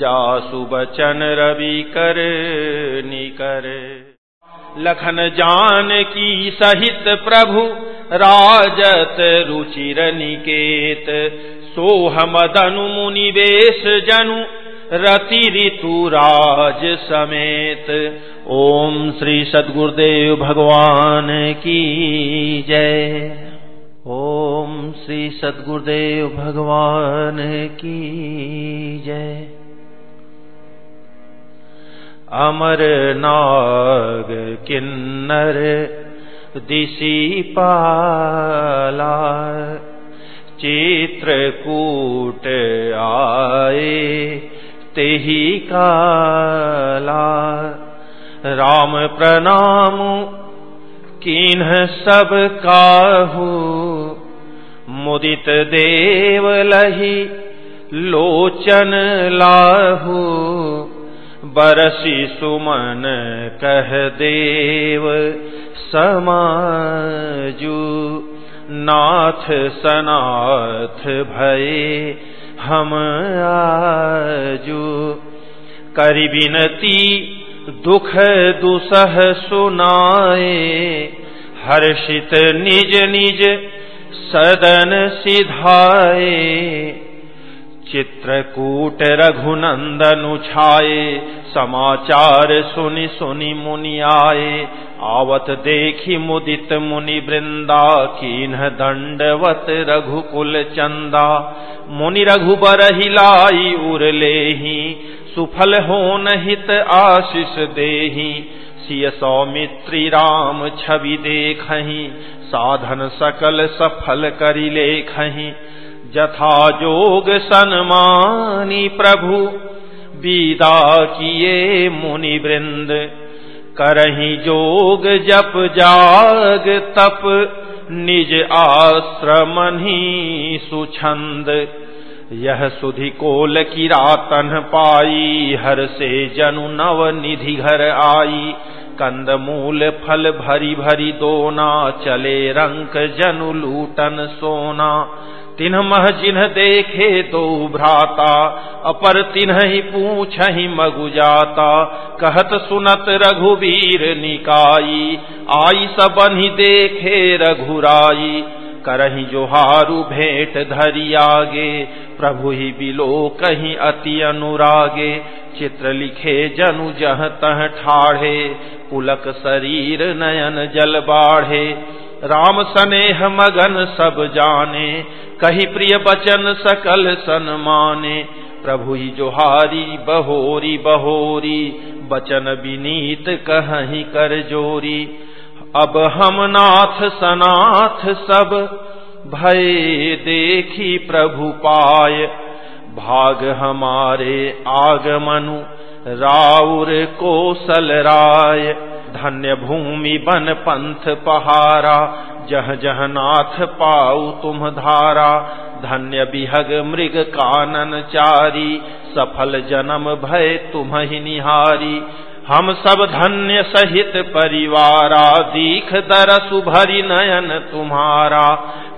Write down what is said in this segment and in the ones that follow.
जासु बचन रवि कर निकर। लखन जान की सहित प्रभु राजत रुचिर निकेत। सोह मदनु मुनिवेश जनु रति ऋतु राज समेत। ओम श्री सदगुरुदेव भगवान की जय। ओम श्री सदगुरुदेव भगवान की जय। अमर नाग किन्नर दिशी पाला। चित्रकूट आए तेही काला। राम प्रणाम, किन्ह सब काहू। मुदित देव लही लोचन लाहू। बरसी सुमन कह देव, समाजू नाथ सनाथ भये हम आजू। करी बिनती दुख दुसह सुनाए, हर्षित निज निज सदन सिधाए। चित्रकूट रघुनंदन उछाए समाचार सुनि सुनि मुनि आए आवत देखी मुदित मुनि वृंदा, कीन्ह दंडवत रघुकुल चंदा। मुनि रघुबर हिलाई उर लेही, सुफल हो नहित आशीष देही। सिय सौमित्री राम छवि देखही, साधन सकल सफल करी लेखही। जथा जोग सन्मानी प्रभु विदा किए मुनि वृंद। करही जोग जप जाग तप, निज आश्रम आश्रमनी सुछंद। यह सुधि कोल की रातन पाई, हर से जनु नव निधि घर आई। कंद मूल फल भरी भरी दोना, चले रंक जनु लूटन सोना। तिन्ह मह जिन्ह देखे दो भ्राता, अपर तिन्ह ही पूछ ही मगु जाता। कहत सुनत रघुवीर निकाई, आई सबन ही देखे रघुराई। करही जोहारु भेंट धरी आगे, प्रभु ही बिलो कहीं अति अनुरागे। चित्र लिखे जनु जह तह ठाढ़े, पुलक शरीर नयन जल बाढ़े। राम सनेह मगन सब जाने, कही प्रिय बचन सकल सन्माने प्रभु ही जोहारी बहोरी बहोरी, बचन विनीत कहीं कर जोरी। अब हम नाथ सनाथ सब, भय देखी प्रभु पाय। भाग हमारे आगमनु, राउर कोसल राय। धन्य भूमि बन पंथ पहारा। जह जह नाथ पाऊ तुम धारा। धन्य बिहग मृग कानन चारी। सफल जन्म भय तुम ही निहारी। हम सब धन्य सहित परिवारा। दीख दरसु भरी नयन तुम्हारा।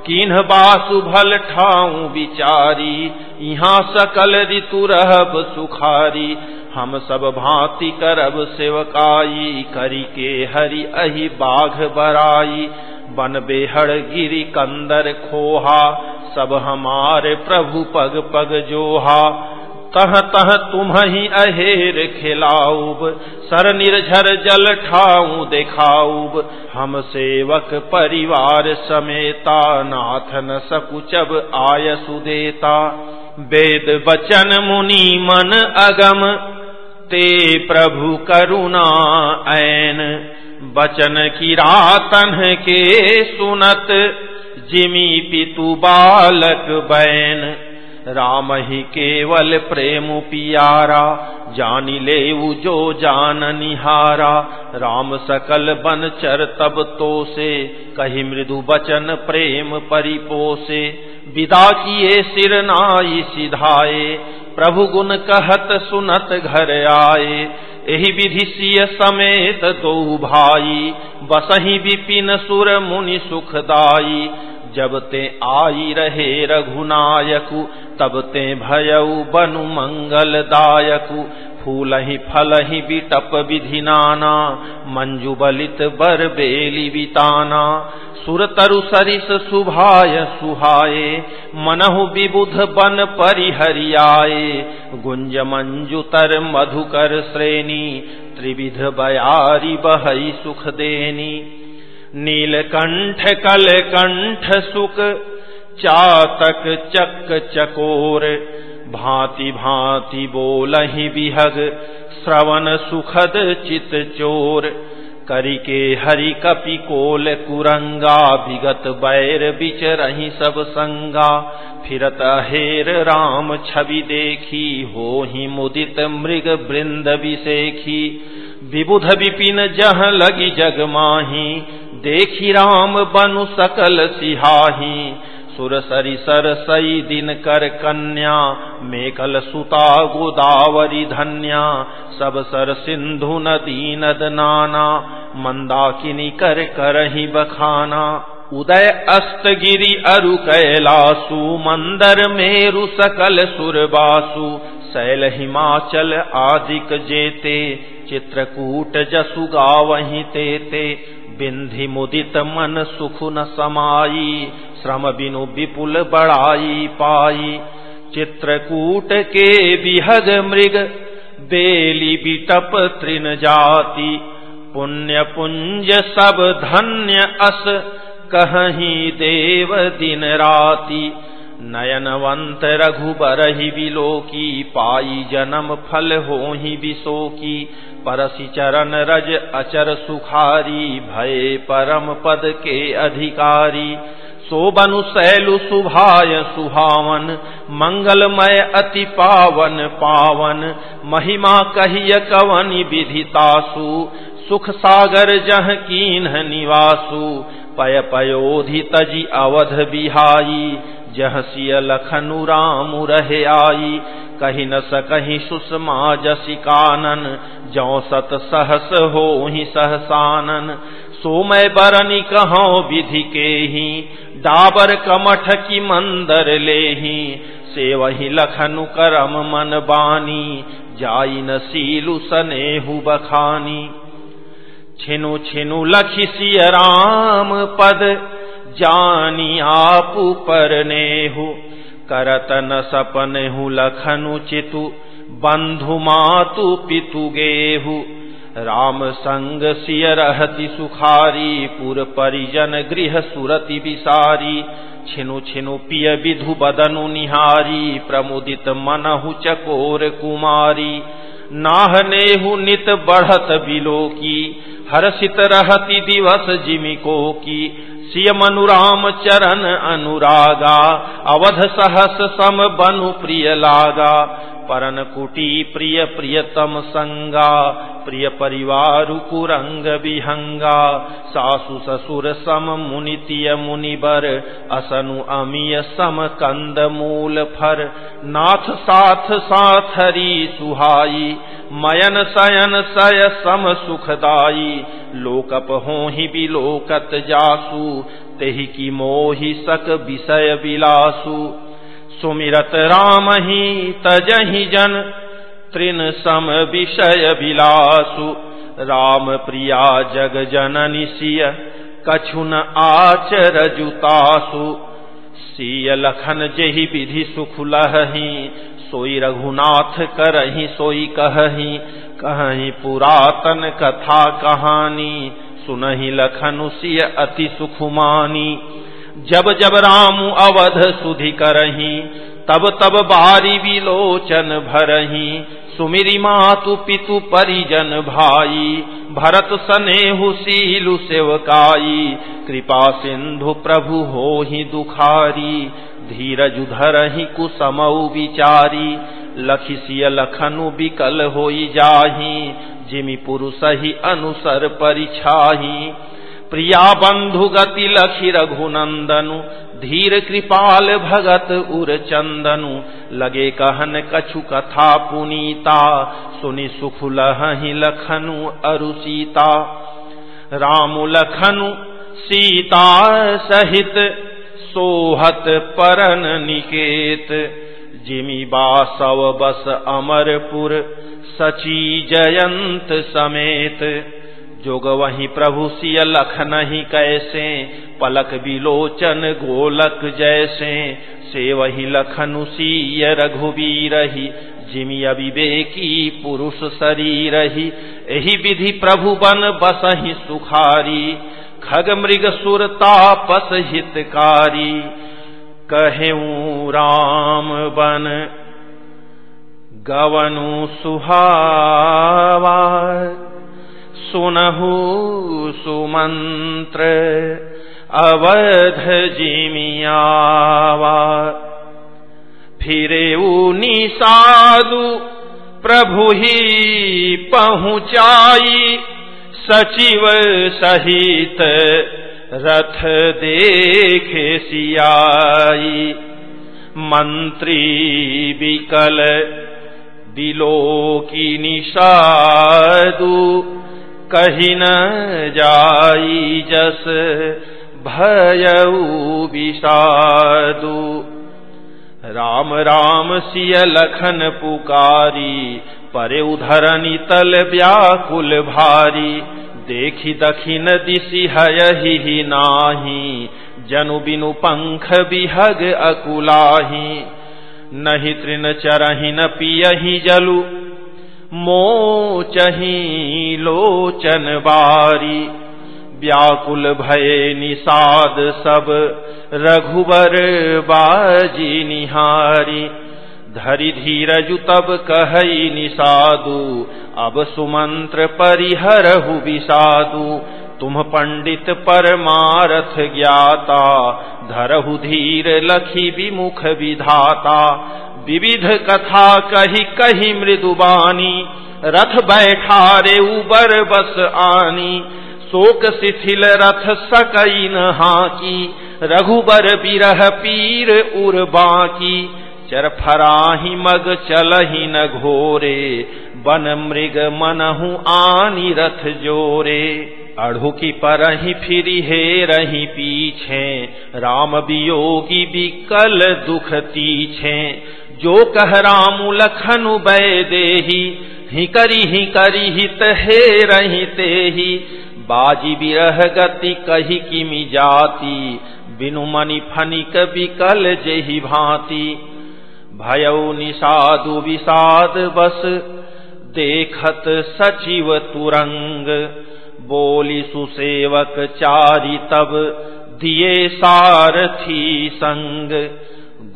किन्ह बासु भल ठाऊ विचारी यहाँ सकल ऋतु रहब सुखारी। हम सब भांति करब सेवकाई, करी के हरि अहि बाघ बराई। बन बेहड़ गिरी कंदर खोहा, सब हमारे प्रभु पग पग जोहा। तह तह तुम ही अहेर खिलाऊब, सर निर्झर जल ठाऊ देखाऊब। हम सेवक परिवार समेता नाथ न सकुचब आय सुदेता वेद बचन मुनि मन अगम ते प्रभु करुणा ऐन। बचन की रातन के सुनत जिमी पितु बालक बैन। राम ही केवल प्रेम पियारा, जानी ले जो जान निहारा। राम सकल बन चर तब तो से कही मृदु बचन प्रेम परिपोसे। विदा किए सिर नाई सिधाए, प्रभु गुण कहत सुनत घर आए। यही विधि सिय समेत दो भाई, बसही विपिन सुर मुनि सुखदाई जब ते आई रहे रघुनायकु, तब ते भयऊ बनु मंगलदायकु। फूल ही फल ही बिटप विधि नाना, मंजु बलित बर बेली बिताना सुर तरु सरिस सुभाय सुहाए मनहु विबुध बन परिहरियाए गुंज मंजुतर मधुकर श्रेणी, त्रिविध बयारी बहई सुख देनी। नीलकंठ कल कंठ सुख, चातक, चक, चकोर, भांति भांति बोलहि बिहग, श्रवण सुखद, चित चोर। करिके हरि कपि कोल कुरंगा, विगत बैर बिच रही सब संगा। फिरत हेर राम छवि देखी हो ही मुदित मृग वृंद विशेखी विबुध विपिन जह लगी जग माही, देखी राम बनु सकल सिहाही। सुर सरि सर सई दिन कर कन्या मेकल सुता गोदावरी धन्या। सब सर सिंधु नदी नद नाना, मंदाकिनी कर करही बखाना। उदय अस्त गिरी अरु कैलासु, मंदर मेरु सकल सुरबासु। शैल हिमाचल आदिक जेते, चित्रकूट जसु गावही तेते। बिंधि मुदित मन सुख न समाई, श्रम बिनु विपुल बड़ाई पाई। चित्रकूट के विहग मृग, बेली बिटप तृण जाति। पुण्य पुंज सब धन्य अस, कहीं देव दिन राति। नयनवंत रघुबर ही बिलो की पाई जन्म फल हो ही बिसो की परसी चरण रज अचर सुखारी, भय परम पद के अधिकारी। सोबनु शैलु सुभाय सुहावन, मंगलमय अति पावन पावन। महिमा कहिय कवन विधितासु, सुख सागर जह कीन निवासु। पय पयोधि तजी अवध बिहाई जह सिय लखनु राम रहे आई। कही न सकही सुषमा जसी कानन। जौ सत सहस हो ही सहसानन सोमय बरनी कहो विधि के ही। डाबर कमठ की मंदर ले ही से वही लखनु करम मन बानी। जाई न सीलु सनेहु बखानी। छिनु छिनु लखी सिय राम पद। जानी आपु पर नेहु, करत न सपन हु लखनु चितु, बंधु मातु पितु गेहु। राम संग सिय रहति सुखारी, पुर परिजन गृह सुरति विसारी। छिनु छिनु पिय विधु बदनु निहारी, प्रमुदित मनहु चकोर कुमारी। नाहनेहु नित बढ़त बिलो की हर्षित रहति दिवस जिमिको की सिय अनुराम चरण अनुरागा, अवध सहस सम बनु प्रिय लागा, परन कुटी प्रिय प्रियतम संगा। प्रिय परिवार कुरंग विहंगा, सासु ससुर सम मुनितिय मुनिबर, असनु अमीय सम कंद मूल फर। नाथ साथ साथरी सुहाई, मयन सयन सय सम सुखदाई। लोकप हो ही बिलोकत जासु, तेहि की मोहि सक विषय बिलासु। सुमिरत राम ही तजहि जन त्रिन सम विषय बिलासु राम प्रिया जग जननि सिय कछुन आचर जुतासु। सिय लखन जेहि विधि सुख लही सोई रघुनाथ करही, सोई कही कहीं पुरातन कथा कहानी। सुनहि लखन सिय अति सुखुमानी। जब जब राम अवध सुधि करही तब तब बारी विलोचन भरही। सुमिरी मातु पितु परिजन भाई, भरत सनेहु सीलु सेवकाई। कृपा सिंधु प्रभु हो ही दुखारी, धीरज धरही कुसमऊ विचारी। लखिसिय लखनु बिकल होई जाही, जिमि पुरुष ही अनुसर परिछाही। प्रिया बंधु गति लखी रघुनंदनु धीर कृपाल भगत उर चंदनु। लगे कहन कछु कथा पुनीता। सुनि सुख लही लखनु अरु सीता। राम लखनु सीता सहित सोहत परन निकेत। जिमी बासव बस अमरपुर सची जयंत समेत। जोग वही प्रभु सिय लख नहीं कैसे? पलक बिलोचन गोलक जैसे। से वही लखनु सीय रघुबीर ही, जिमि अविवेकी पुरुष शरीर ही। यही विधि प्रभु बन बसहि सुखारी, खग मृग सुर तापस हितकारी। कहूँ राम बन, गवनु सुहावा। सुनहु सुमंत्र अवध जिमियावा फिरे निषादु प्रभु ही पहुँचाई, सचिव सहित रथ देखे सियाई। मंत्री विकल बिलो की निषादु कही न जाई जस, भयऊ विषादु। राम राम सिय लखन पुकारी, परे उधरनी तल व्याकुल भारी। देखी दखिन दिशि हयहि नाही, जनु बिनु पंख बिहग अकुलाही। नहीं तृण चरही न पियही जलु मोचही लोचन बारी, व्याकुल भय निषाद सब, रघुबर बाजी निहारी। धरि धीरजु तब कहई निषादु, अब सुमंत्र परिहरहु विषादु। तुम पंडित परमारथ ज्ञाता, धरहु धीर लखी विमुख विधाता। विविध कथा कही कही मृदुबानी रथ बैठा रे उबर बस आनी। शोक शिथिल रथ सकई हाकी। रघुबर बिरह पीर उर बाकी। चर फराही मग चलही न घोरे। बन मृग मनहु आनी रथ जोरे। अढ़ु की परही फिरी हे रही पीछे। राम वियोगी बिकल दुख तीछे। जो कह राम लखनु बै देही, ही करी ही करी हित हे रही ते ही बाजी बिरह गति कही किमि जाति, बिनु मनि फनिक बिकल जेहि भांति। भयउ निषादु विषाद बस, देखत सचिव तुरंग। बोली सुसेवक चारी तब दिए सारथी संग।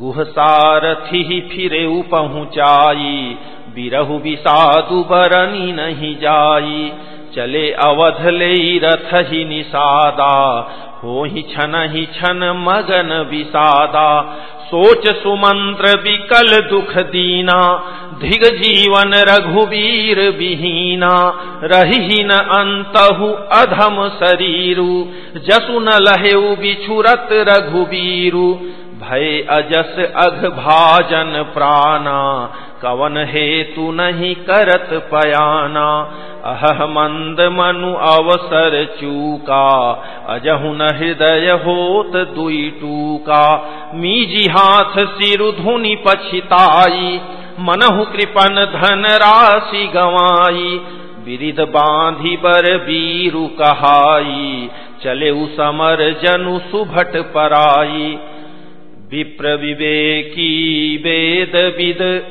गुह सारथी फिरे पहुँचाई बिरहु विषादु बरनी नहीं जाई। चले अवध ले रथ ही निषादा। हो ही छन ही छन मगन विषादा। सोच सुमंत्र विकल दुख दीना। धिग जीवन रघुवीर विहीना। रही न अंतहु अधम शरीरु। जसु न लहेऊ बिछुरत रघुवीरु। भय अजस अघ भाजन प्राणा, कवन हेतु नहीं करत पयाना। अह मंद मनु अवसर चूका, अजहु न हृदय होत दुई टूका। मीजी हाथ सिरु धुनि पछिताई, मनहु कृपन धन राशि गवाई। बिरिद बांधी बर बीरु कहाई चले समर जनु सुभट पराई। विप्र विवेकी वेद विद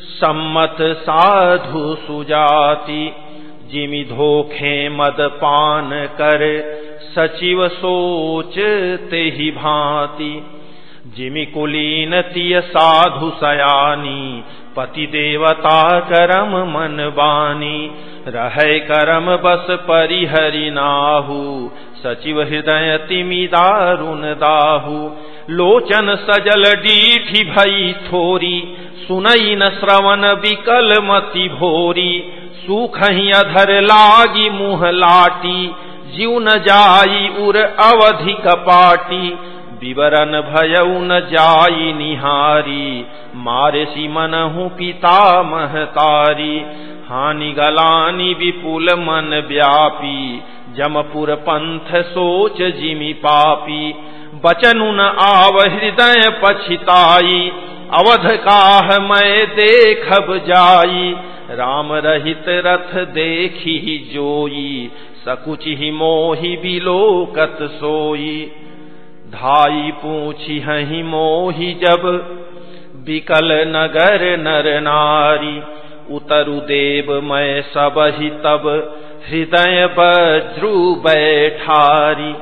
सम्मत साधु सुजाति, जिमि धोखे मद पान कर, सचिव सोच ते भांति। जिमि कुलीन तिय साधु सयानी पति देवता करम मन बानी। रह करम बस परिहरि नाहु। सचिव हृदय तिमि दारुण दाहु। लोचन सजल डीठी भई थोरी। सुनई न श्रवण विकल मति भोरी। सुख अधर लागी मुह लाटी। जीव न जाई उर अवधि कपाटी विवरण भयउ न जाई निहारी। मारे सी मनहु पिता महतारी हानि गलानी विपुल मन व्यापी। जमपुर पंथ सोच जिमि पापी। बचनु न आव हृदय पछिताई अवध काह मैं देखब जाई राम रहित रथ देखी जोई सकुच मोहि बिलोकत सोई धाई पूछी हही मोही जब। विकल नगर नर नारी, उतरु देव मैं सब ही तब। हृदय बज्रु बैठारी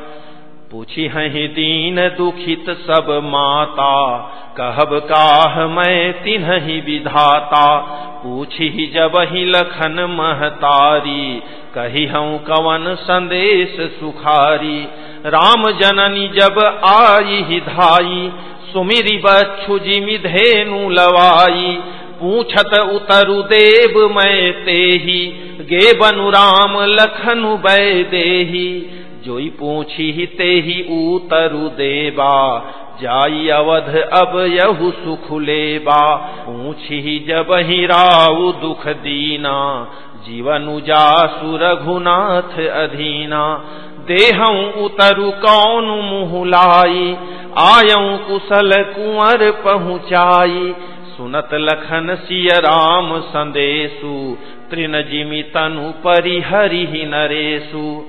पूछी हही दीन दुखित सब माता, कहब काह मैं तिन्ह ही विधाता। पूछी जब ही लखन महतारी, कही हूँ कवन संदेश सुखारी। राम जननी जब आई ही धाई, सुमिरी बच्छु जिमि धेनु लवाई। पूछत उतरु देव मैं तेही, गे बनु राम लखनु बै देही। जोई पूछी ही ते ही उतरु देबा। जाई अवध अब यहु सुख लेबा। पूछी जब ही राउ दुख दीना। जीवन उजासु रघुनाथ अधीना। देहऊ उतरु कौन मुहुलाई लाई। आयऊ कुशल कुंवर पहुँचाई। सुनत लखन सिय राम संदेशु तृण जिमि तनु परिहरि नरेशु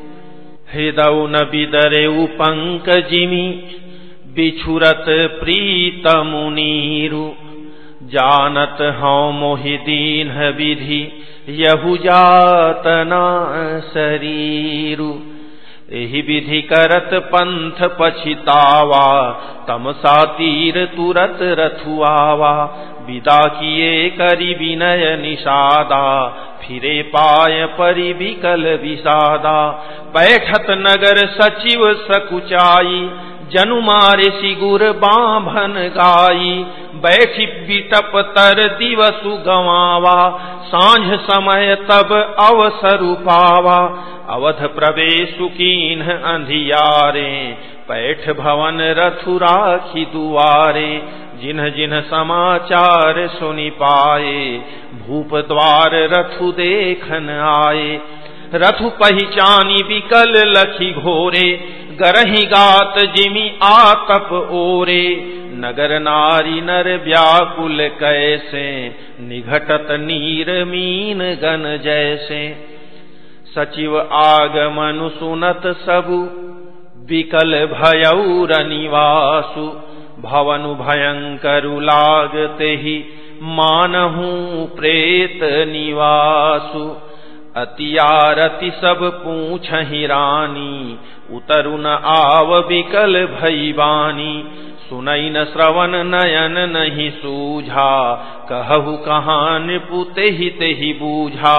हृदौ न बिदरे पंकजिमि बिछुरत प्रीत मुनीरु जानत हौ मोहि दीन विधि यहु जातना शरीरु। एहि विधि करत पंथ पछितावा तमसा तीर तुरत रथुआवा। विदा किए करी विनय निषादा फिरे पाय परि विकल विषादा। बैठत नगर सचिव सकुचाई, जनु मारे सिगुर बाभन गाई। बैठी बिटप तर दिवसु गवावा, साँझ समय तब अवसर पावा। अवध प्रवेशु कीन अंधियारे, पैठ भवन रथुराखी दुआरे। जिन्ह जिन्ह समाचार सुनि पाए भूप द्वार रथु देखन आए। रथु पहचानी विकल लखी घोरे, गरही गात जिमी आतप ओरे। नगर नारी नर व्याकुल कैसे, निघटत नीर मीन गन जैसे। सचिव आगमनु सुनत सबु, विकल भयौर निवासु। भवनु भयंकरु लागते ही मानहू प्रेत निवासु अतियारति सब पूछ ही रानी, उतरु न आव विकल भैवानी। सुनई न श्रवण नयन नहीं सूझा, कहु कहान पुते ही ते ही बूझा।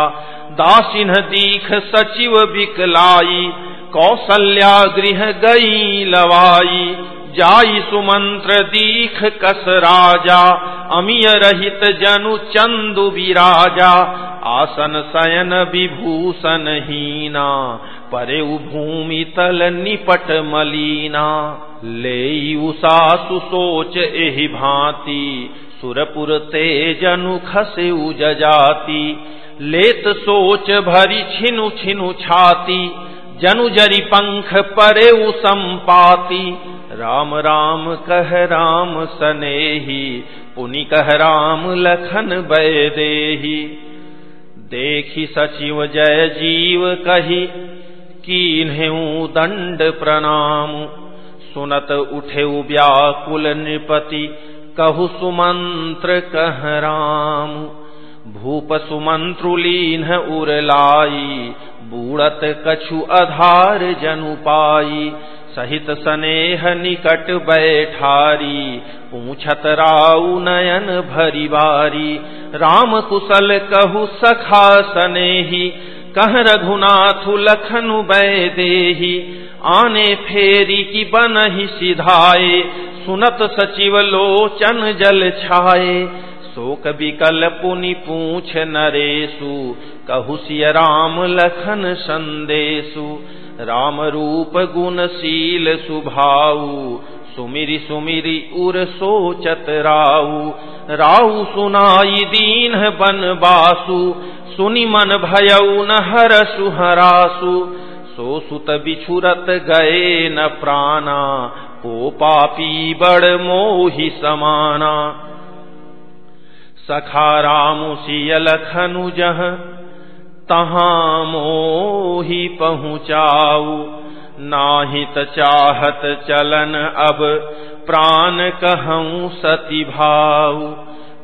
दासिन दीख सचिव बिकलाई कौशल्या गृह गई लवाई। जाई सुमंत्र दीख कस राजा, अमिय रहित जनु चंदु विराजा। आसन सयन विभूषण हीना परे भूमि तल निपट मलीना। ले उषा सुसोच एहि भांति, सुरपुर तेजनु खसे उजाति लेत सोच भरी छिनु छिनु छाती जनु जरी पंख परे संपाती। राम राम कह राम सनेही, पुनि कह राम लखन बैदेही। देखी सचिव जय जीव कही कीन्हेऊ दंड प्रणाम। सुनत उठे व्याकुल नृपति, कहु सुमंत्र कह राम। भूप सुमंत्रु सुमंत्रुलीन उरलाई बूढ़त कछु आधार जनु सहित स्नेह निकट बैठारी, पूछत राउ नयन भरी बारी। राम कुशल कहु सखा सनेही, कह रघुनाथ लखनु बैदेही। आने फेरी की बन ही सिधाए, सुनत सचिव लोचन जल छाए। शोक विकल पुनि पूछ नरेशु कहुसिय राम लखन संदेशु। राम रूप गुणशील सुभाऊ, सुमिरि सुमिरि उर सोचत राऊ राऊ सुनाई दीन बन बासु, सुनि मन भयऊ न हर सुहरासु। सो सुत बिछुरत गए न प्राणा, को पापी बड़ मोहि समाना। सखा राम सियल खनु जह तहा मोही पहुँचाऊ नाहित चाहत चलन अब प्राण कहूँ सति भाऊ।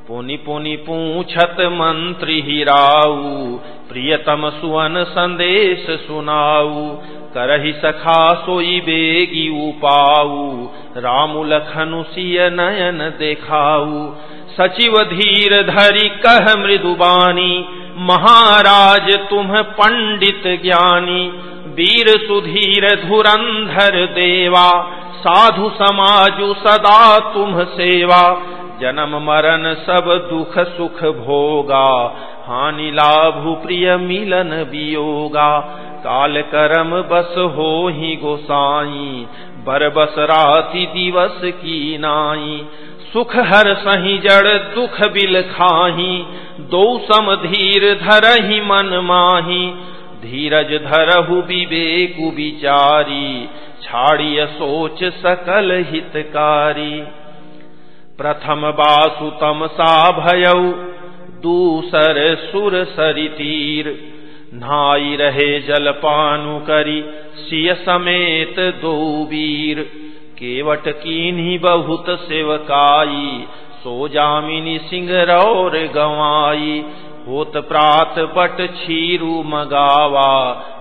पुनि पुनि पूछत मंत्री हिराऊ, प्रियतम सुवन संदेश सुनाऊ। करही सखा सोई बेगी उपाऊ, रामु लखनु सिय नयन देखाऊ। सचिव धीर धरी कह मृदुबानी महाराज तुम पंडित ज्ञानी। वीर सुधीर धुरंधर देवा, साधु समाजु सदा तुम सेवा। जन्म मरण सब दुख सुख भोगा, हानि लाभु प्रिय मिलन वियोगा। काल करम बस हो ही गोसाई, बर बस राति दिवस की नाई। सुख हर सही जड़ दुख बिल खाही, दो सम धीर ही मन माही। धीरज धरहु विवेकु विचारी, छाड़िय सोच सकल हितकारी। प्रथम बासुतम सा भयऊ दूसर सुर सरी तीर। नाई रहे जलपानु करी, सिय समेत दो वीर। केवट कीन्ही बहुत सेवकाई, सो जामिनी सिंह रौर गवाई। होत प्रात बट छीरु मगावा,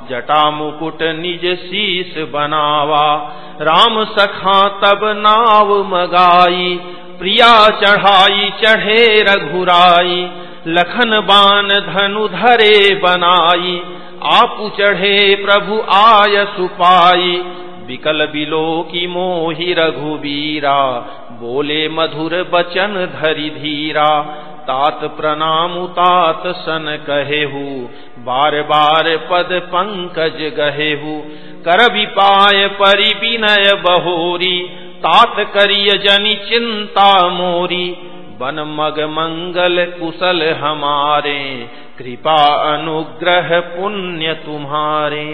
जटा मुकुट निज शीस बनावा। राम सखा तब नाव मगाई प्रिया चढ़ाई, चढ़े रघुराई, लखन बान धनु धरे बनाई। आपु चढ़े प्रभु आय सुपाई। विकल बिलो की मोहि रघुबीरा, बोले मधुर बचन धरि धीरा। तात प्रणाम तात सन कहेहु, बार बार पद पंकज गहेहु। कर विपाय परि विनय बहोरी तात करिय जनि चिंता मोरी बन मग मंगल कुशल हमारे कृपा अनुग्रह पुण्य तुम्हारे।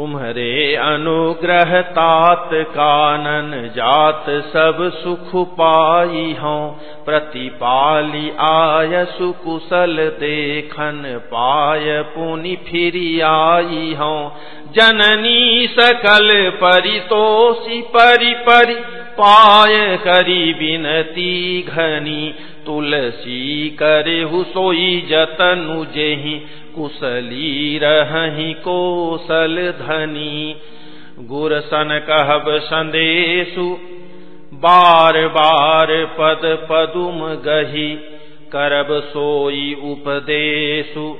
तुम्हारे अनुग्रह तात कानन जात सब सुख पाई हो। प्रतिपाली आय सुकुशल देखन पाय पुनि फिर आई हो। जननी सकल परितोषी परि परि पाय करी बिनती घनी तुलसी करे सोई जतनु जेही, कुशली रही कोसल धनी। गुरसन कहब संदेशु, बार बार पद पदुम गही, करब सोई उपदेशु।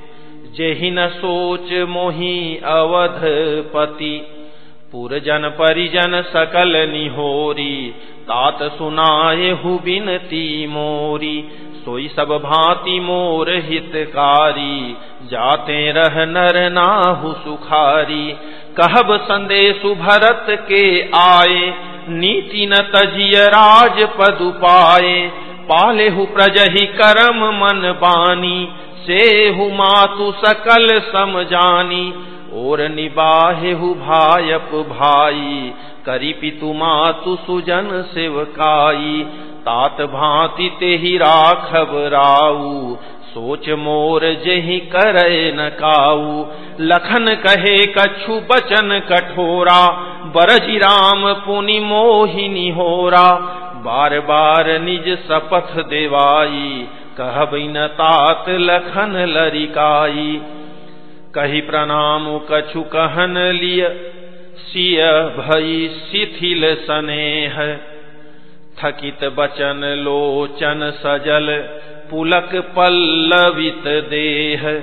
जेहि न सोच मोही अवध पति पुरजन परिजन सकल निहोरी। तात सुनाए हु बिनती मोरी। सोई सब भांति मोर हितकारी। जाते रह नर नाहु सुखारी। कहब संदेशु भरत के आए। नीति न तजिय राज पदु पाए। पाले हु प्रजहि करम मन बानी। से हु मातु सकल समझानी। और निबाहे हु भायप भाई, करी पितु मातु सुजन सेवकाई। तात भांति ते ही राखब राऊ, सोच मोर जही करे न काऊ। लखन कहे कछु बचन कठोरा बरजी राम पुनि मोहिनी होरा बार बार निज सपथ देवाई कहब न तात लखन लरिकाई। कही प्रणाम, कछु कहन लिय। सिय भई शिथिल स्नेह। थकित बचन लोचन सजल, पुलक पल्लवित देह।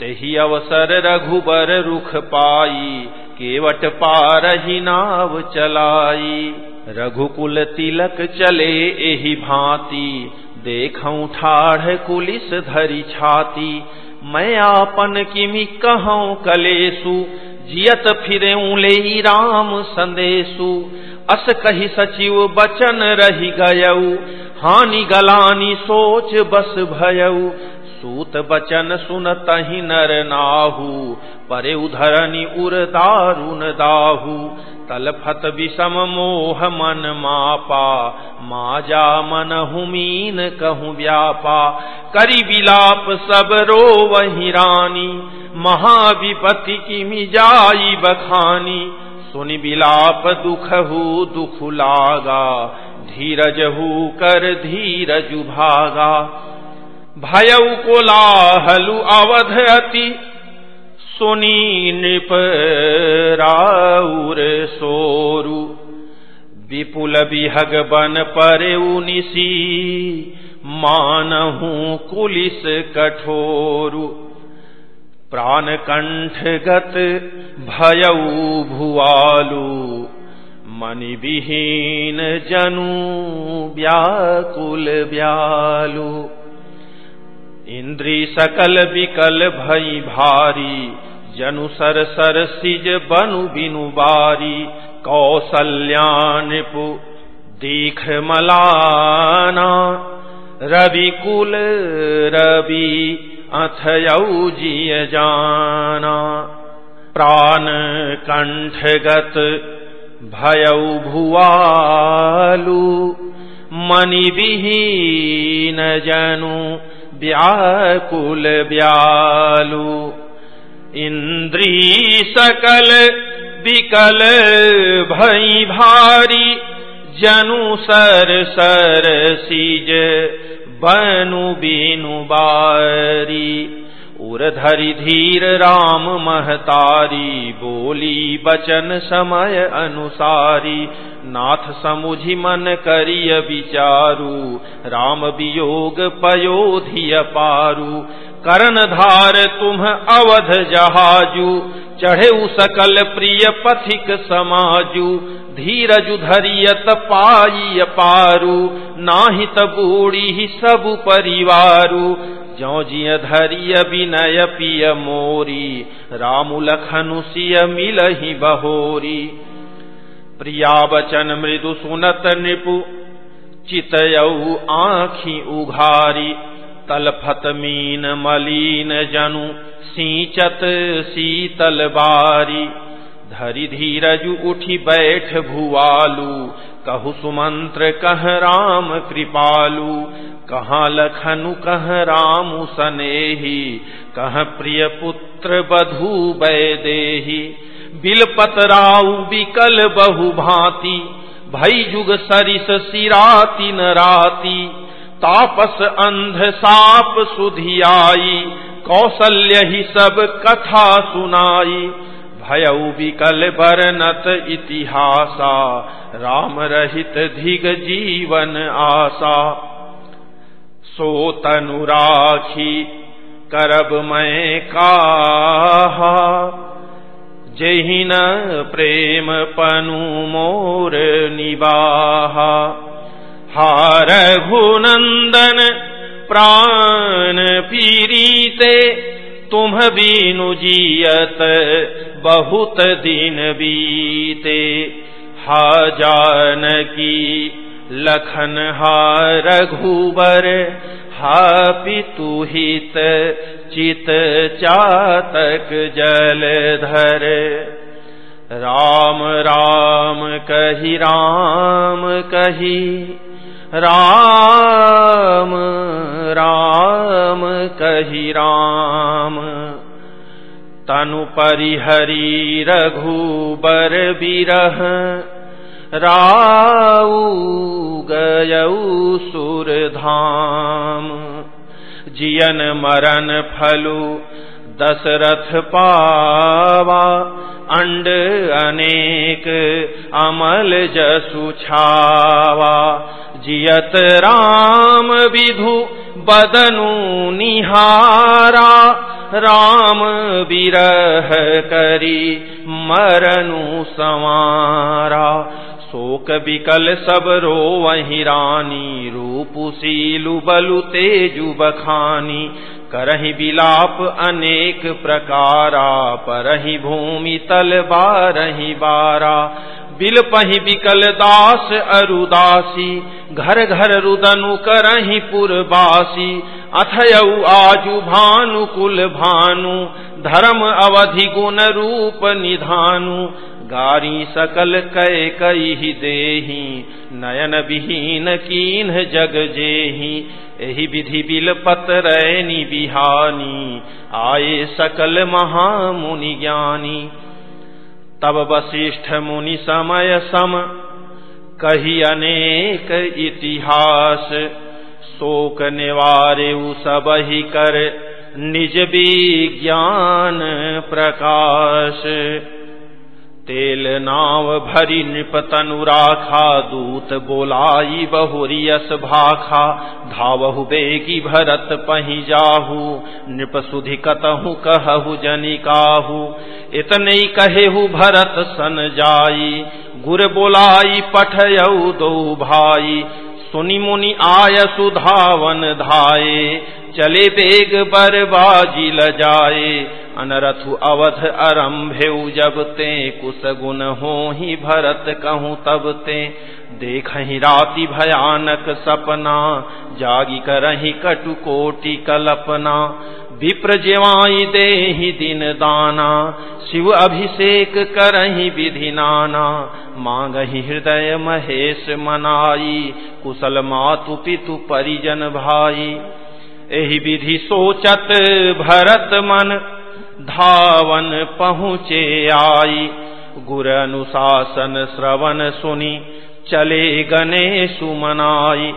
तही अवसर रघुबर रुख पाई, केवट पार ही नाव चलाई। रघुकुल तिलक चले एहि भांति, देखऊं ठाढ़ कुलिस धरी छाती। मैं आपन किमि कहूँ कलेसु जियत फिरे ले राम संदेशु। अस कही सचिव बचन रही गयऊ, हानि गलानी सोच बस भयऊ। सूत बचन सुनत ही नर नाहू, परे उधरनी उर दारुन दाहू। तलफत विषम मोह मन मापा, माजा मन हुमीन कहूँ व्यापा। करी विलाप सब रो वही रानी महाविपति की मिजाई बखानी। सुनि विलाप दुखहु दुख लागा धीरजहु कर धीरज भागा। भयउ को लाहलु अवध अति सुनी नृप राउर सोरु। विपुल विहग बन परे निसी मानहू कुलिस कठोरु। प्राण कंठ गत भयऊ भुआलू। मनि विहीन जनु व्याकुल व्यालु। इंद्री सकल विकल भई भारी, जनु सर सर सिज बनु बिनु बारी। कौसल्यानिपु दीख मलाना, रवि कुल रवि अथयऊ जिय जाना। प्राण कंठगत भयऊ भुआलु मनि विहीन जनु व्याकुल व्यालु इंद्री सकल विकल भई भारी, जनु सर सर सीज, बनु बीनु बारी। उरधरि धीर राम महतारी, बोली बचन समय अनुसारी। नाथ समुझि मन करिय विचारु, राम वियोग पयोधिय पारु। करण धार तुम अवध जहाजु चढ़े सकल प्रिय पथिक समाजु। धीरजु धरियत पाई पारु, नाहित बूढ़ी सब परिवारु। जो जिय धरिय विनय पिय मोरी, रामु लखनु सिय मिलहि बहोरी। प्रिया वचन मृदु सुनत निपु। चितयऊ आखी उघारी, तलफत मीन मलीन जनु, सींचत शीतल बारी। धरि धीरजु उठी बैठ भुआलू कहु सुमंत्र कह राम कृपालु। कहा लखनु कह राम सनेही, कह प्रिय पुत्र बधु बैदेही बिलपतराऊ बिकल बहु भांति, भई जुग सरिस सिराती न राती। तापस अंध साप सुधियाई कौशल्य ही सब कथा सुनाई। भयऊ विकल बरनत इतिहासा, राम रहित धिग जीवन आशा सो तनु राखी करब मैं काहा। जहिन प्रेम पनु मोर निबाहा हार घुनंदन प्राण पीरीते, तुम बीनु जियत बहुत दिन बीते। हा जान की लखन हा रघुबर, हा पितुहित चित चातक जल धर। राम राम कही राम कही। राम राम कही, राम। तनु परिहरी रघुबर बिरह। राऊ गयऊ सुरधाम जियन मरण फलु, दशरथ पावा, अंड अनेक, अमल जसु छावा। जियत राम विधु, बदनु निहारा। राम विरह करी, मरनु समारा शोक विकल सब रो वही रानी, रूप सीलु बलु तेजु बखानी। करही विलाप अनेक प्रकारा, परही भूमि तल बारही बारा। बिल पही बिकल दास अरुदासी, घर घर रुदनु करही पुरबासी। अथयऊ आजु भानु कुल भानु, धर्म अवधि गुण रूप निधानु। गारी सकल कै कई देही, नयन विहीन कीन जग जेही। एहि विधि बिल पतरैनी बिहानी, आए सकल महामुनि ज्ञानी। तब वशिष्ठ मुनि समय सम, कही अनेक इतिहास। शोक निवारे सब ही कर, निज विज्ञान प्रकाश। तेल नाव भरी नृपतनु राखा, दूत बोलाई बहुरियस भाखा। धावहु बेगी भरत पही जाहू नृप सुधि कतहु कहु। जनिकाहू इतने कहेहु भरत सन जाई, गुर बोलाई पठयऊ दो भाई। सुनि मुनि आय सुधावन धाये, चले बेग बरबाजी ल जाए अनरथु अवध अरम्भे जब ते कुस गुण हो ही भरत कहूँ तब ते। देख ही राति भयानक सपना, जागी करही कटु कोटि कल्पना। विप्र जेवाई दे ही दिन दाना, शिव अभिषेक करही विधि नाना। मांगही हृदय महेश मनाई, कुशल मातु पितु परिजन भाई। एहि विधि सोचत भरत मन धावन पहुँचे आई। गुर अनुशासन श्रवण सुनी, चले गणेशु मनाई।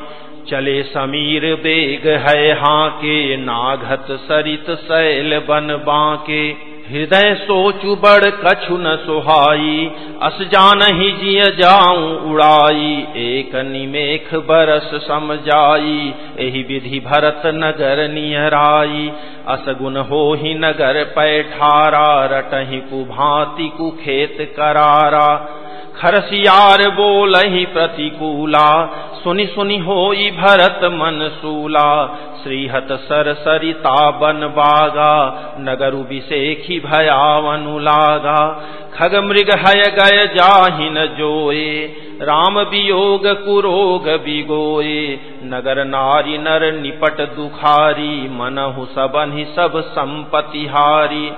चले समीर बेग है हाँ के नाघत सरित शैल बन बाके। हृदय सोचु बड़ कछु न सुहाई, अस जान ही जिय जाऊँ उड़ाई। एक निमेख बरस समझाई, एहि विधि भरत नगर नियराई असगुन हो ही नगर पैठारा रटही कुभांति कुखेत करारा। खरसियार बोल ही प्रतिकूला, सुनि सुनि हो भरत मन सूला। श्रीहत सर सरिता बन बागा, नगरु विषेखी भयावनु लागा खग मृग हय गय जाहिन जोए राम वियोग कुरोग बिगोए नगर नारी नर निपट दुखारी, मनहु सबन ही सब संपतिहारी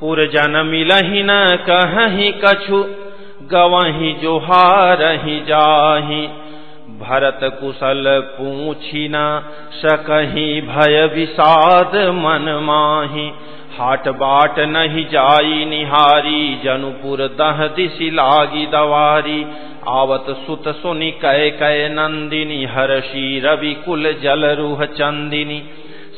पुरजन मिलही न कहीं कछु, गवही जोहारही जाही। भरत कुशल पूछी न सकही भय विषाद मन माही। हाट बाट नहीं जाई निहारी, जनुपुर दह दिशि लागी दवारी। आवत सुत सुनि कह कह नंदिनी, हर्षी रवि कुल जल रूह चंदिनी।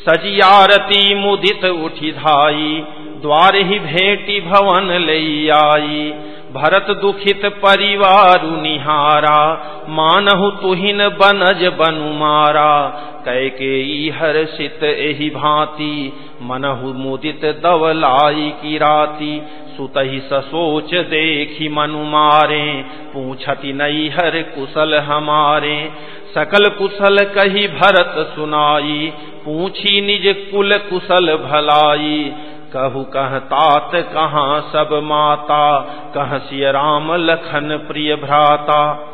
सजियारती मुदित उठी धाई, द्वार ही भेटी भवन ले आई। भरत दुखित परिवार निहारा, मानहु तुहिन बनज बनु मारा। कैके हर्षित एहि भांति, मनहु मुदित दवलाई की राती। सुतहि ससोच देखी मनु मारे, पूछति नई हर कुशल हमारे। सकल कुशल कही भरत सुनाई, पूछी निज कुल कुशल भलाई। कहु कह तात, कहाँ सब माता? कह सिय राम लखन प्रिय भ्राता।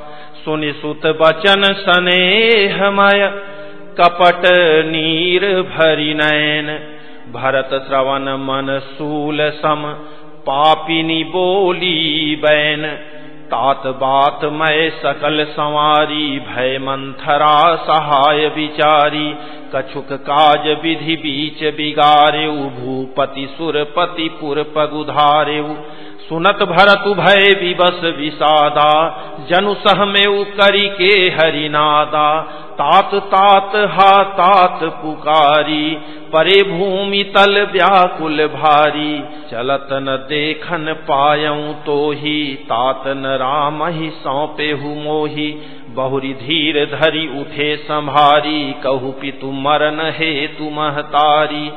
सुनि सुत बचन स्नेहमय, कपट नीर भरी नयन। भरत श्रवण मन सूल सम, पापिनी बोली बैन। तात बात मैं सकल संवारी, भय मंथरा सहाय विचारी। कछुक काज विधि बीच बिगारेऊ भूपति सुरपति पुर पगुधारे सुनत भरतु भय विवस विषादा, जनु सहमेऊ करी के हरिनादा। तात तात हा तात पुकारी परे भूमि तल व्याकुल भारी। चलत न देखन पायऊ तो ही तात न राम ही सौंपे हु मोही। बहुरी धीर धरी उठे संभारी, कहु पितु मरन हे तुम महतारी।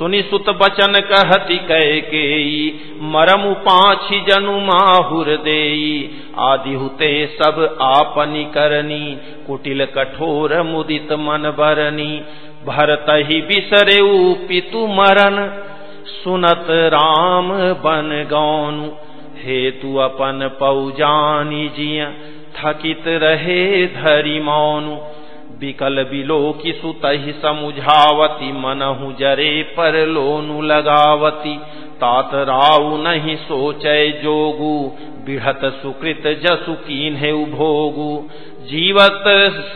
सुनि सुत बचन कहति कह के मरम पाछी जनु माहुर देई। आदि हुते सब आपनी करनी, कुटिल कठोर मुदित मन बरनी। भरत ही बिसरे पितु मरन, सुनत राम बन गौनु। हेतु अपन पौजानी जिया, थकित रहे धरी मौनु। बिकल बिलो की सुतहि समुझावती, मनहु जरे पर लोनु लगावती। तात राउ नहीं सोचे जोगु, बिहत सुकृत जसु कीन है उभोगु। जीवत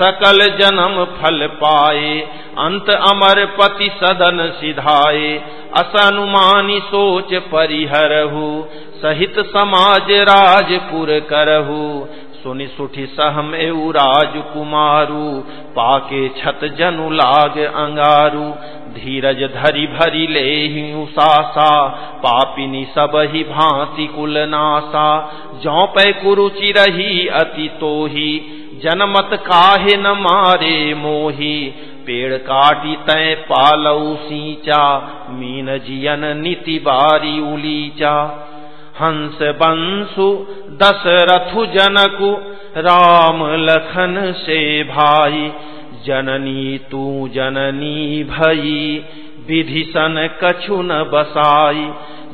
सकल जन्म फल पाए, अंत अमर पति सदन सिधाए। असनुमानी सोच परिहरहु, सहित समाज राजपुर करहु। सुनि सुठी सह में राज कुमारू, पाके छत जनु लाग अंगारू। धीरज धरी भरी ले उसासा, पापिनी सब ही भांति कुल नासा। जौ पै कुरुचि रही अति तो ही जनमत काहे न मारे मोही। पेड़ काटी तय पालऊ सींचा, मीन जियन नीति बारी उलीचा। हंस बंसु दशरथु जनकु, राम लखन से भाई, जननी तू जननी भई विधि सन कछु न बसाई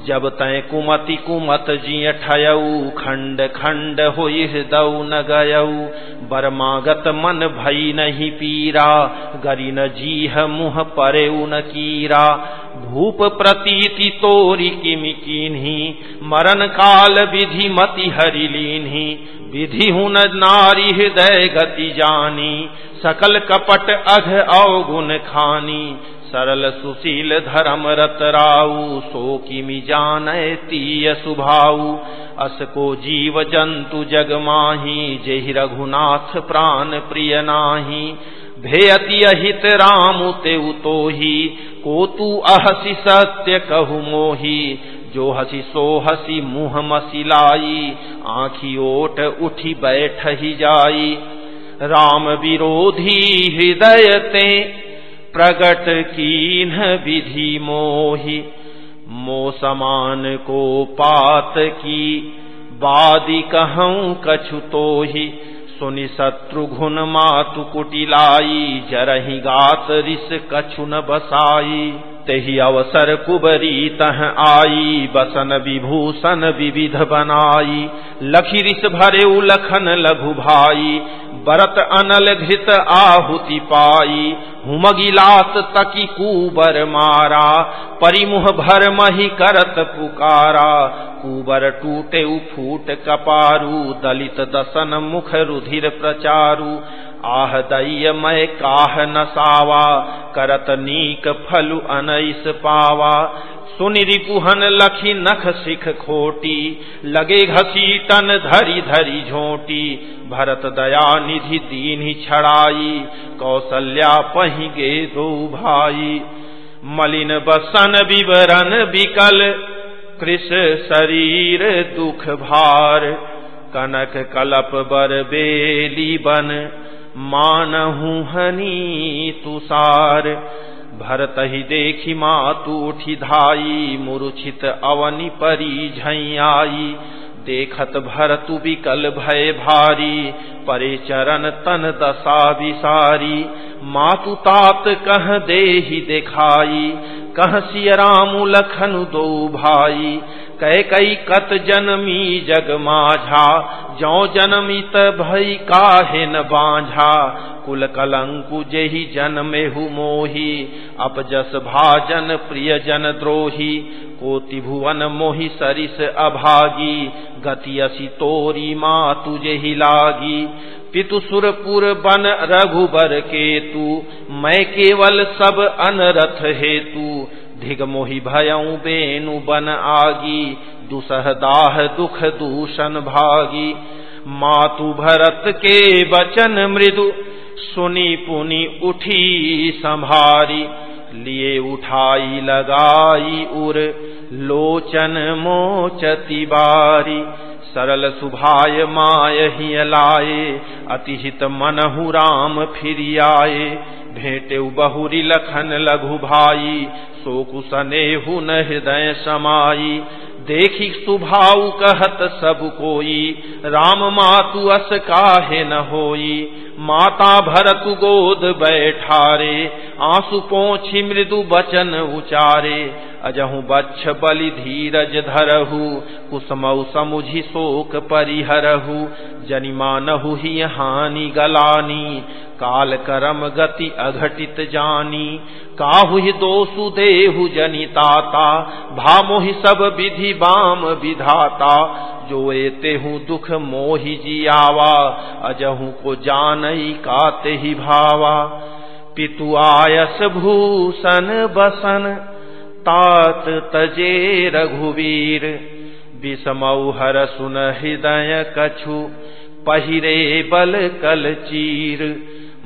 जब तय कुमति कुमत जिय ठयऊ, खंड खंड हो दऊ न गयऊ। बरमागत मन भई नहीं पीरा, गरी न जीह मुह परे न कीरा। भूप प्रतीति तोरी किमि कीन्ही, मरण काल विधि मति हरि लीन्ही। विधि हुन नारी हृदय गति जानी, सकल कपट अघ अवगुण खानी। सरल सुशील धर्म रत राऊ सो किमि जान तीय सुभाऊ। अस को जीव जंतु जग माही जेहि रघुनाथ प्राण प्रिय नाही। भेयति अहित राम ते तो ही को तू अहसी सत्य कहु मोही। जो हसी सो हसी मुह मसिलाई आखी ओट उठी बैठ ही जाई। राम विरोधी हृदय ते प्रगट कीन विधि मोहि मोसमान को पात की बादी कहूँ कछु तो ही सुनि शत्रुघुन मातु कुटिलाई, जरही गात रिस कछु न बसाई। तही अवसर कुबरी तह आई, बसन विभूषण विविध बनाई लखी रिस भरे लखन लघु भाई, बरत अनल घृत आहुति पाई हुमगिलात तकी कुबर मारा, परिमुह भर मही करत पुकारा, कुबर टूटे फूट कपारू, दलित दसन मुख रुधिर प्रचारू आह, दैय मैं काह नसावा, करत नीक फलु अनैस पावा। सुनि रिपुहन लखी नख सिख खोटी, लगे घसी घसीटन धरी धरी झोटी। भरत दया निधि दीन छड़ाई कौशल्या पही गे दो भाई। मलिन बसन विवरण विकल कृष शरीर दुख भार। कनक कलप बर बेली बन मानहू हनी तुषार। भरत ही देखी मातु उठी धाई मुरुछित अवनि परी झैयाई। देखत भरतु विकल भय भारी परे चरण तन दशा विसारी। मातु तात कह दे दिखाई, कह सिय राम लखन दो भाई। कै कई कत जनमी जग माझा जौ जनमित भई काहे न बाझा। कुल कलंकु जेहि जन्मे हु मोही अपजस भाजन प्रिय जन द्रोही। कोटि भुवन मोहि सरिस अभागी, गति असि तोरी माँ तुझे ही लागी। पितु सुरपुर बन रघुबर केतु, मैं केवल सब अनरथ हेतु। धिग मोहि भयऊ बेनु बन आगी, दुसह दाह दुख दूषण भागी। मातु भरत के बचन मृदु, सुनी पुनि उठी संभारी। लिए उठाई लगाई उर, लोचन मोचती बारी। सरल सुभाय माय ही लाए अतिहित मनहु राम फिर आए भेटे बहुरी लखन लघु भाई सो सनेहु न हृदय समाई। देखी सुभाऊ कहत सब कोई, राम मातु अस काहे न होई। माता भरतु गोद बैठारे, आँसू पोछी मृदु बचन उचारे। अजहु बच्छ बलि धीरज धरहु कुसमऊ समुझी शोक परिहरहु। जनिमानहु ही हानि गलानी, काल करम गति अघटित जानी। काहु ही दोषु देहु जनिताता भामोहि सब विधि बाम विधाता। जो एते हूँ दुख मोहि जियावा, अजहू को जानई काते ही भावा। पितु आयस भूषण बसन, तात तजे रघुवीर। विषमऊ हर सुन हृदय कछु, पहिरे बल कल चीर।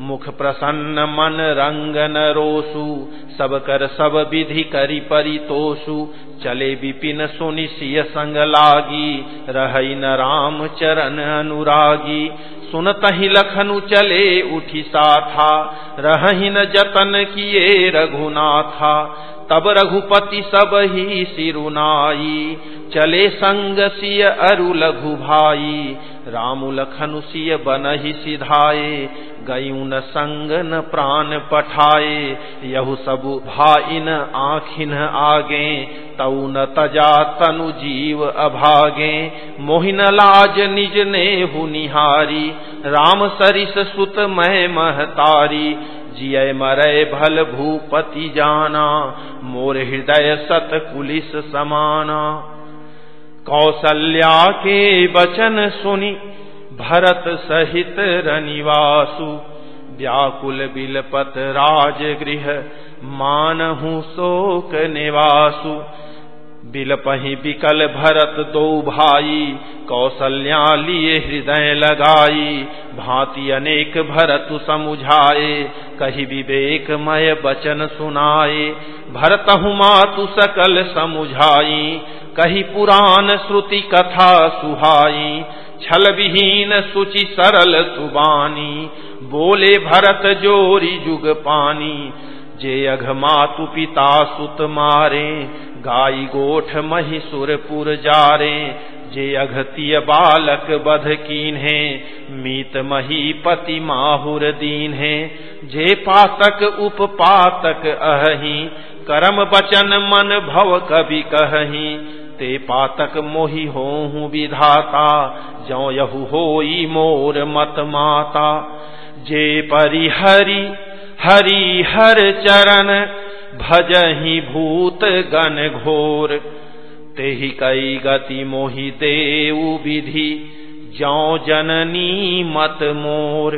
मुख प्रसन्न मन रंगन रोसु, सब कर सब विधि करी परितोषु। चले विपिन सुनि सिय संग लागी, रही न राम चरण अनुरागी। सुनत ही लखनु चले उठी सा था रही न जतन किए रघुनाथा। तब रघुपति सब ही सिरुनाई, चले संग सिय अरु लघु भाई। रामु लखनु सिय बन ही सिधाए गयू न संग न प्राण पठाए, यहु सब भाइन आखिन आगे, तऊ न तजा तनु जीव अभागे। मोहिन लाज निज ने निहारी, राम सरिस सुत मह महतारी जिय मरय भल भूपति जाना, मोर हृदय सत कुलिस समाना। कौसल्या के बचन सुनी भरत सहित रनिवासु, व्याकुल बिलपत राजगृह, मानहु शोक निवासु। बिलपही बिकल भरत दो भाई कौशल्या लिए हृदय लगाई। भांति अनेक भरत समुझाए, कही विवेक मय बचन सुनाए। भरत मातु सकल समुझाई, कही पुराण श्रुति कथा सुहाई। छल विहीन सुचि सरल सुबानी, बोले भरत जोरी जुग पानी। जे अघ मातु पिता सुत मारे, गाई गोठ महिसुरपुर जारे। जे अघतिय बालक बध कीन है मीत मही पति माहुर दीन है जे पातक उप पातक अहि करम बचन मन भव कवि कही। ते पातक मोहि हो विधाता, जो यहु होई मोर मत माता। जे परिहरि, हरि हर चरण, भजही भूत गण घोर। तेहि कई गति मोहि देव विधि, जौ जननी मत मोर।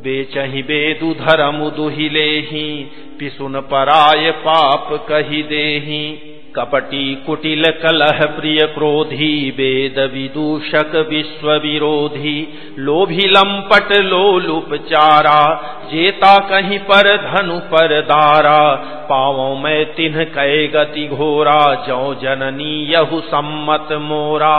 बेचही बेदु धर्म दुहिले ही पिसुन पराय पाप कही देही। कपटी कुटिल कलह प्रिय क्रोधी, वेद विदूषक विश्व विरोधी लोभी लंपट लोलुपचारा जेता कहीं पर धनु पर दारा। पावों में तिन्ह कै गति घोरा जौ जननी यहु सम्मत मोरा।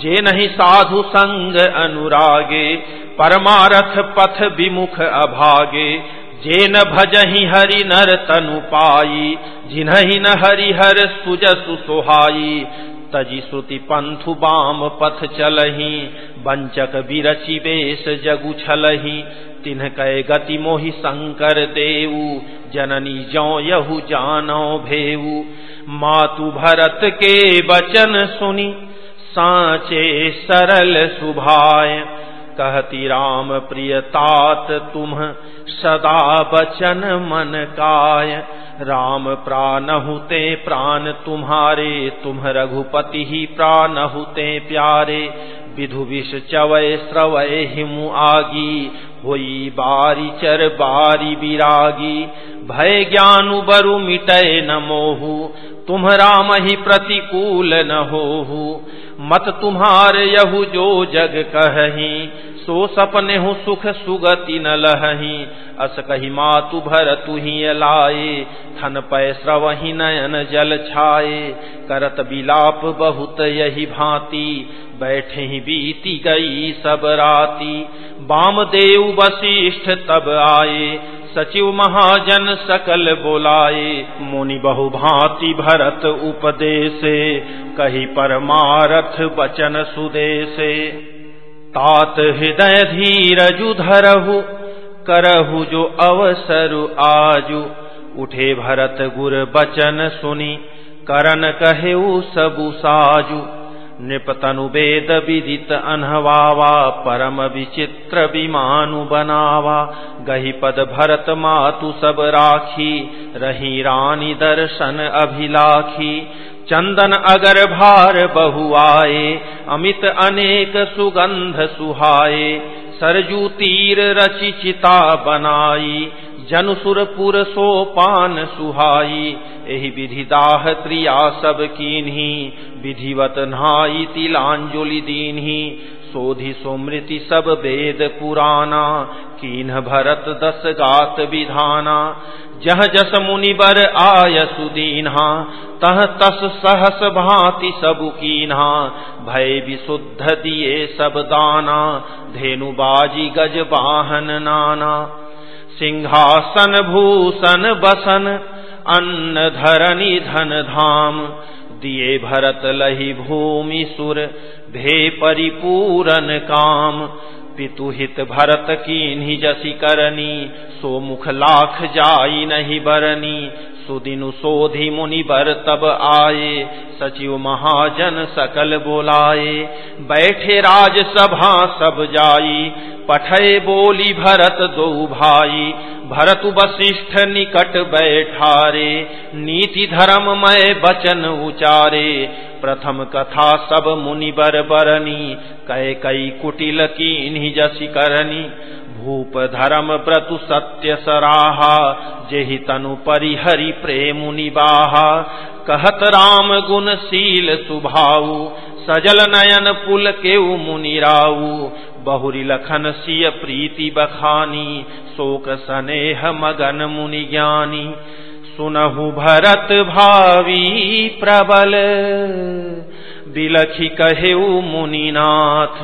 जे नहीं साधु संग अनुरागे, परमारथ पथ विमुख अभागे। जे न भजही हरि नर तनु पाई, जिन्हि न हरिहर सुजसु सुहाई। तजी श्रुति पंथु बाम पथ चलही बंचक बिरचि बेश जगु छलही। तिन्ह कय गति मोहि शंकर देऊ, जननी जौ यहु जानो भेऊ। मातु भरत के बचन सुनी, साचे सरल सुभाय। कहती राम प्रिय तात तुम सदा बचन मन काय। राम प्राणहुते प्राण तुम्हारे, तुम रघुपति ही प्राणहुते प्यारे। विधु विष चवय श्रवय हिमु आगी, होई बारी चर बारी विरागी। भय ज्ञानु बरु मिटय न मोहु, तुम राम ही प्रतिकूल न होहु। मत तुम्हार यहु जो जग कही सो सपने हूँ सुख सुगति न लही अस कही मातु भर तुही लाए थन पै स्रवही नयन जल छाए। करत बिलाप बहुत यही भांति, बैठे ही बीती गई सब राती। बाम देव वशिष्ठ तब आए सचिव महाजन सकल बोलाए मुनि बहु भांति भरत उपदेशे, कही परमारथ बचन सुदेशे। तात हृदय धीरजु धरहु, करहु जो अवसर आजु। उठे भरत गुर बचन सुनी करन कहे सबु साजु। नृपतनु वेद विदित अनहवावा, परम विचित्र विमानु बनावा। गही पद भरत मातु सब राखी, रही रानी दर्शन अभिलाखी। चंदन अगर भार बहुआए अमित अनेक सुगंध सुहाए। सरजू तीर रचि चिता बनाई जनुसुरपुर सोपान सुहाई। एहि विधि दाह क्रिया सब कीन्ही। विधिवत नहाई तिलांजलि दीन्ही। सोधि सुमृति सब वेद पुराना कीन्ह भरत दस गात विधाना। जह जस मुनिबर आय सुदीन्हा। तह तस सहस भांति सब कीन्हा। भय विशुद्ध दिए सब दाना। धेनु बाजी गज वाहन नाना। सिंहासन भूषण बसन अन्न धरनी धन धाम दिए भरत लही भूमि सुर भे परिपूरन काम। पितुहित भरत की निजसी करनी सो मुख लाख जाई नहीं बरनी। सुदिनु सोधि मुनि बर तब आए, सचिव महाजन सकल बोलाए, बैठे राज सभा सब जाई पठय बोली भरत दो भाई, भरत वशिष्ठ निकट बैठारे, नीति धर्म मय बचन उचारे, प्रथम कथा सब मुनि बर बरनी, कह कई कुटिल की जसी करनी भूप धर्म व्रतु सत्य सराहा जेहि तनु परिहरि प्रेम निबाहा कहत राम गुण शील सुभाऊ सजल नयन पुल केऊ मुनिराऊ बहुरी लखन सिय प्रीति बखानी, शोक सनेह मगन मुनि ज्ञानी। सुनहु भरत भावी प्रबल, बिलखी कहेऊ मुनिनाथ।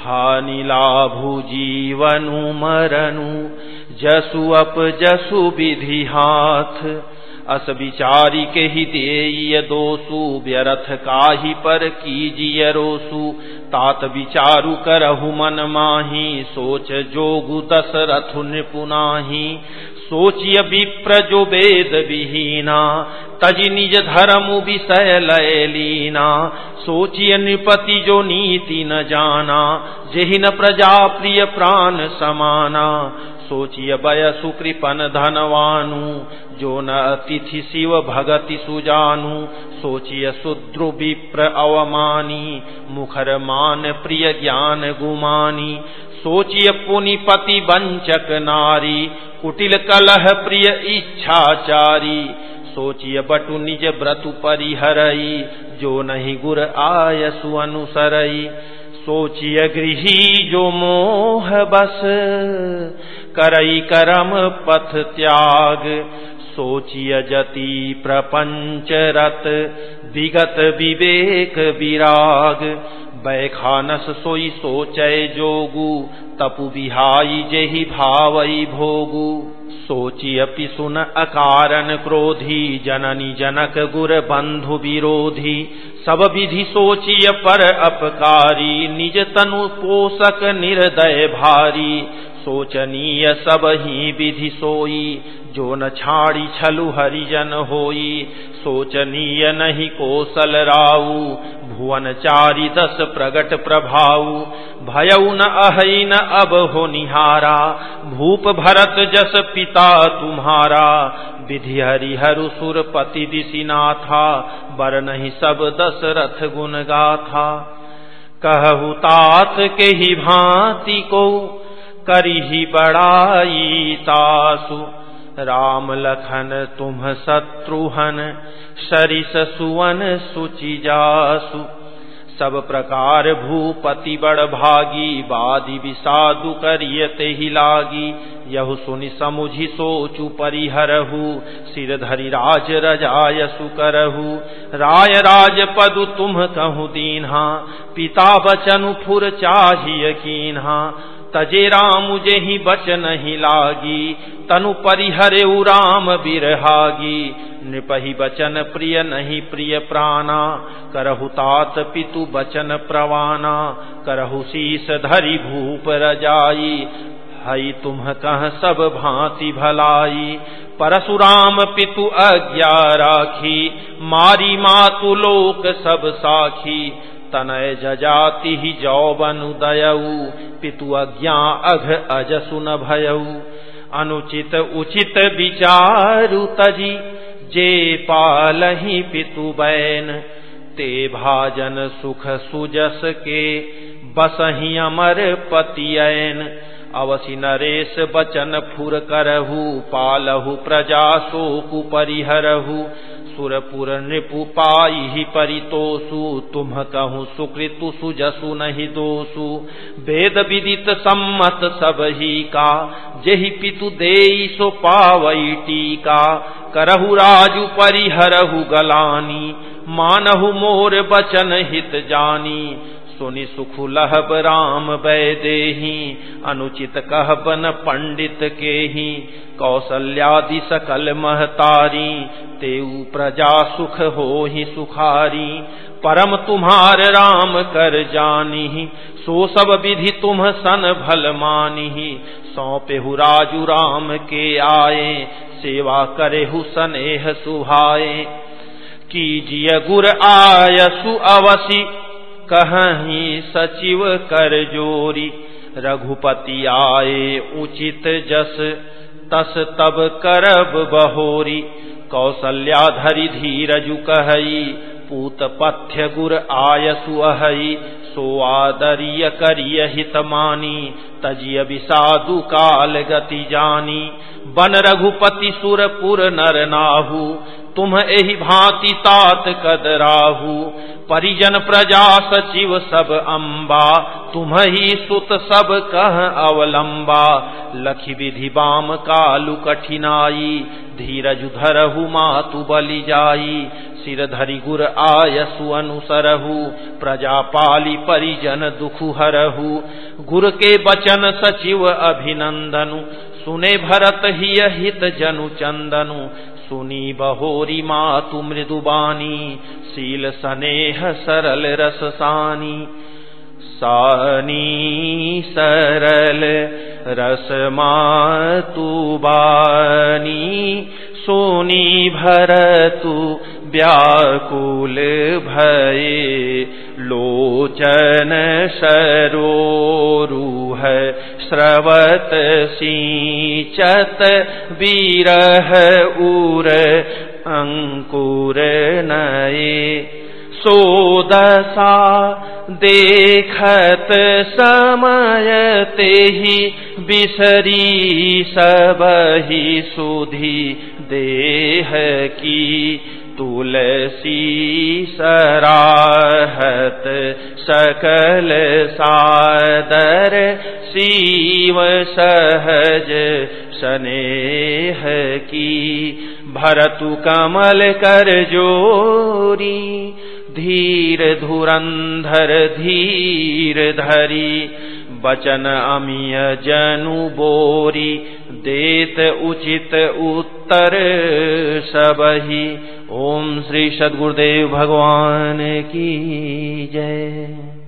हानि लाभु जीवनु मरनु, जसु अप जसु विधि हाथ। अस विचारी के ही देय दोसु व्यरथ काही पर कीजिय रोसु। तात विचारु करहु मन माही, सोच जोगु दशरथु निपुनाही सोचिय विप्र जो वेद विहीना तज निज धर्म विषय लयलीना सोचिय नृपति जो नीति न जाना जेहि न प्रजा प्रिय प्राण समाना। सोचिय बय सुकृपन धनवानु, जो न अतिथि शिव भगति सुजानु। सोचिय शुद्रु विप्र अवमानी, मुखर मान प्रिय ज्ञान गुमानी। सोचिय पुनिपति वंचक नारी कुटिल कलह प्रिय इच्छाचारी, सोचिय बटु निज व्रतु परिहरई, जो नहीं गुर आयसु अनुसरई। सोचिय गृही जो मोह बस, करई करम पथ त्याग। सोचिय जति प्रपंच रत विगत विवेक विराग। बैखानस सोई सोचय जोगु, तपु बिहाई जेहि भावई भोगु। सोची अपि सुन अकारण क्रोधी, जननी जनक गुर बंधु विरोधी। सब विधि सोचिय पर अपकारी, निज तनु पोषक निर्दय भारी। सोचनीय सब ही विधि सोई, जो न छाड़ी छलु हरिजन होई। सोचनीय नहीं कोसल राऊ भुवन चारि दस प्रगट प्रभाऊ। भयउ न अहि न अब हो निहारा, भूप भरत जस पिता तुम्हारा। विधि हरिहरु सुर पति दिशिनाथा बर नहीं सब दशरथ गुण गाथा। कहु तात के ही भांति को करी बड़ाई तासु। राम लखन तुम शत्रुहन सरिस सुवन सुचि जासु। सब प्रकार भूपति बड़ भागी, बादी विषादु करियते ही लागी। यहु सुनि समुझि सोचु परिहरहु, सिर धरि राज रजाय सुकरहु राय राज पदु तुम कहु दीन्हा, पिता बचनु फुर चाहिए कीन्हा। तजे राम ही बच नहीं लागी, तनु परिहरे राम बिरहागी। नृपहि बचन प्रिय नहीं प्रिय प्राणा, करहु तात पितु बचन प्रवाना, करहु शीस धरि भूप रजाई। हई तुम कह सब भांति भलाई, परशुराम पितु अज्ञा राखी, मारी मातु लोक सब साखी। तनय जजाति ही जौबनुदयऊ पितु अज्ञा अघ अजसु न भयऊ अनुचित उचित विचारु तजी। जे पालही पितु बैन, ते भाजन सुख सुजस के। बसही अमर पतियन अवसि नरेश बचन फुर करहु। पालहु प्रजा शोकु परिहरहु। सुरपुर नृपु पाई परितोषु तुम कहूँ सुकृतु सुजसु नहीं दोषु। वेद विदित सम्मत सब ही का जेहि पितु देई सो पावई टीका। करहु राजु परिहरहु गलानी, मानहु मोर बचन हित जानी। सुनि सुख लहब राम वैदेही, अनुचित कहबन पंडित के ही कौशल्यादि सकल महतारी, तेऊ प्रजा सुख हो ही सुखारी। परम तुम्हार राम कर जानी सो सब विधि तुम सन भल मानी सौंपेहु राजु राम के आए, सेवा करेहु सनेह सुहाए कीजिय गुर आयसु अवसी कहीं सचिव कर जोरी। रघुपति आए उचित जस, तस तब करब बहोरी। कौशल्या धरि धीरजु कहई, पूत पथ्य गुर आयसु अहई। सो आदरिय करिय हित मानी तजिय विषादु काल गति जानी। बन रघुपति सुरपुर नर नाहु, तुम एहि भांति तात कदराहु परिजन प्रजा सचिव सब अम्बा, तुम ही सुत सब कह अवलंबा। लखी विधि बाम कालु कठिनाई, धीरज धरहु मातु बलि जाई। सिर धरि गुर आयसु अनुसरहु, प्रजा पाली परिजन दुखु हरहु गुर के बचन सचिव अभिनंदनु, सुने भरत ही हित जनु चंदनु। सुनी बहोरी मातु मृदुबानी शील सनेह सरल रससानी सानी। सानी सरल रस मातु बानी, सोनी भरतु व्याकुल भये लोचन सरोरूह स्रवत सिंचत विरह उर अंकुर नये सोदसा देखत समयते ही बिसरी सबही सुधी देह की तुलसी सराहत सकल सादर शिव सहज स्नेह की। भरतु कमल कर जोरी, धीर धुरंधर धीर धरी। बचन अमिय जनु बोरी देत उचित उत्तर सब ही ओम श्री सदगुरुदेव भगवान की जय।